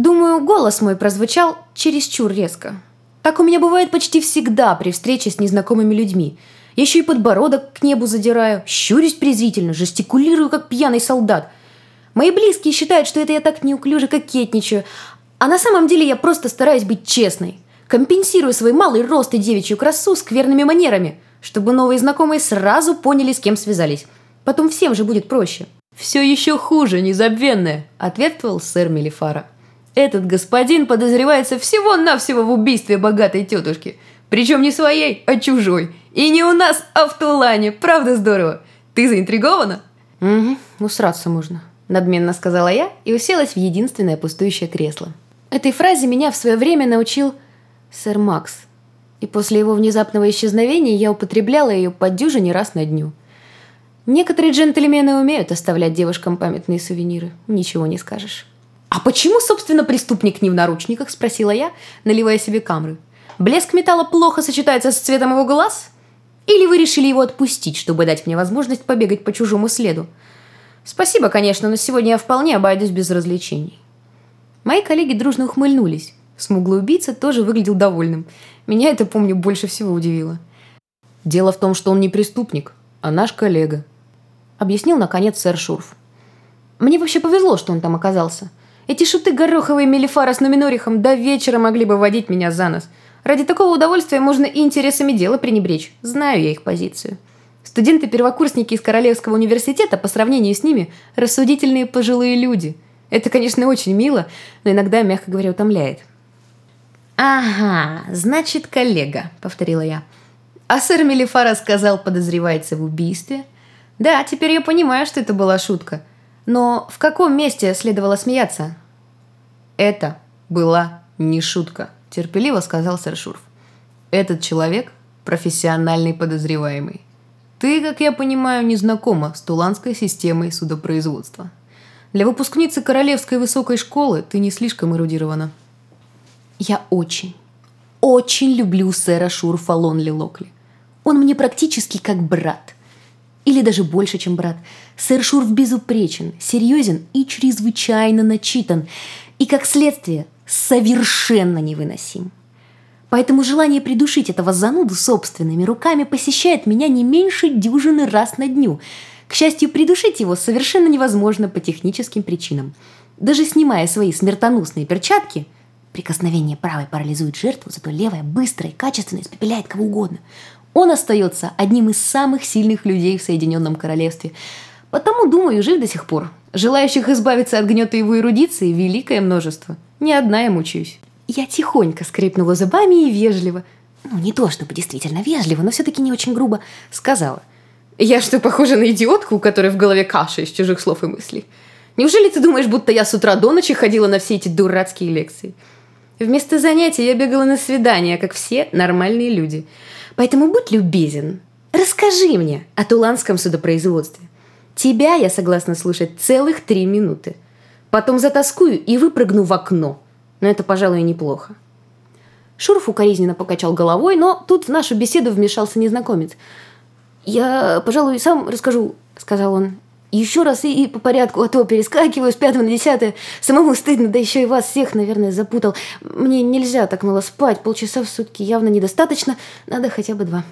Думаю, голос мой прозвучал чересчур резко. Так у меня бывает почти всегда при встрече с незнакомыми людьми. Я еще и подбородок к небу задираю, щурюсь презрительно, жестикулирую, как пьяный солдат. Мои близкие считают, что это я так неуклюже кокетничаю, а на самом деле я просто стараюсь быть честной. Компенсирую свой малый рост и девичью красу скверными манерами, чтобы новые знакомые сразу поняли, с кем связались. Потом всем же будет проще. «Все еще хуже, незабвенное», — ответствовал сэр Мелифара. Этот господин подозревается всего-навсего в убийстве богатой тетушки. Причем не своей, а чужой. И не у нас, а в Тулане. Правда здорово? Ты заинтригована? Угу, усраться можно. Надменно сказала я и уселась в единственное пустующее кресло. Этой фразе меня в свое время научил сэр Макс. И после его внезапного исчезновения я употребляла ее по дюжине раз на дню. Некоторые джентльмены умеют оставлять девушкам памятные сувениры. Ничего не скажешь. «А почему, собственно, преступник не в наручниках?» – спросила я, наливая себе камры. «Блеск металла плохо сочетается с цветом его глаз? Или вы решили его отпустить, чтобы дать мне возможность побегать по чужому следу? Спасибо, конечно, но сегодня я вполне обойдусь без развлечений». Мои коллеги дружно ухмыльнулись. Смуглый убийца тоже выглядел довольным. Меня это, помню, больше всего удивило. «Дело в том, что он не преступник, а наш коллега», — объяснил, наконец, сэр Шурф. «Мне вообще повезло, что он там оказался». Эти шуты гороховые Мелифара с Нуминорихом до вечера могли бы водить меня за нос. Ради такого удовольствия можно и интересами дела пренебречь. Знаю я их позицию. Студенты-первокурсники из Королевского университета по сравнению с ними рассудительные пожилые люди. Это, конечно, очень мило, но иногда, мягко говоря, утомляет. «Ага, значит, коллега», — повторила я. «А сэр Мелифара сказал, подозревается в убийстве?» «Да, теперь я понимаю, что это была шутка. Но в каком месте следовало смеяться? Это была не шутка, терпеливо сказал сэр Шурф. Этот человек – профессиональный подозреваемый. Ты, как я понимаю, не знакома с туланской системой судопроизводства. Для выпускницы Королевской высокой школы ты не слишком эрудирована. Я очень, очень люблю сэра Шурфа Лонли Локли. Он мне практически как брат – или даже больше, чем брат. Сэр Шурф безупречен, серьезен и чрезвычайно начитан. И, как следствие, совершенно невыносим. Поэтому желание придушить этого зануду собственными руками посещает меня не меньше дюжины раз на дню. К счастью, придушить его совершенно невозможно по техническим причинам. Даже снимая свои смертоносные перчатки, прикосновение правой парализует жертву, зато левая быстро и качественно испепеляет кого угодно. Он остается одним из самых сильных людей в Соединенном Королевстве. Потому, думаю, жив до сих пор. Желающих избавиться от гнета его эрудиции великое множество. Ни одна я мучаюсь. Я тихонько скрипнула зубами и вежливо, ну не то чтобы действительно вежливо, но все-таки не очень грубо, сказала. Я что, похожа на идиотку, у которой в голове каша из чужих слов и мыслей? Неужели ты думаешь, будто я с утра до ночи ходила на все эти дурацкие лекции? Вместо занятий я бегала на свидания, как все нормальные люди – Поэтому будь любезен, расскажи мне о туланском судопроизводстве. Тебя я согласна слушать целых три минуты. Потом затаскую и выпрыгну в окно. Но это, пожалуй, неплохо. Шурф укоризненно покачал головой, но тут в нашу беседу вмешался незнакомец. «Я, пожалуй, сам расскажу», — сказал он. «Еще раз и, и по порядку, а то перескакиваю с пятого на десятое. Самому стыдно, да еще и вас всех, наверное, запутал. Мне нельзя так мало спать, полчаса в сутки явно недостаточно, надо хотя бы два».